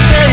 Yeah.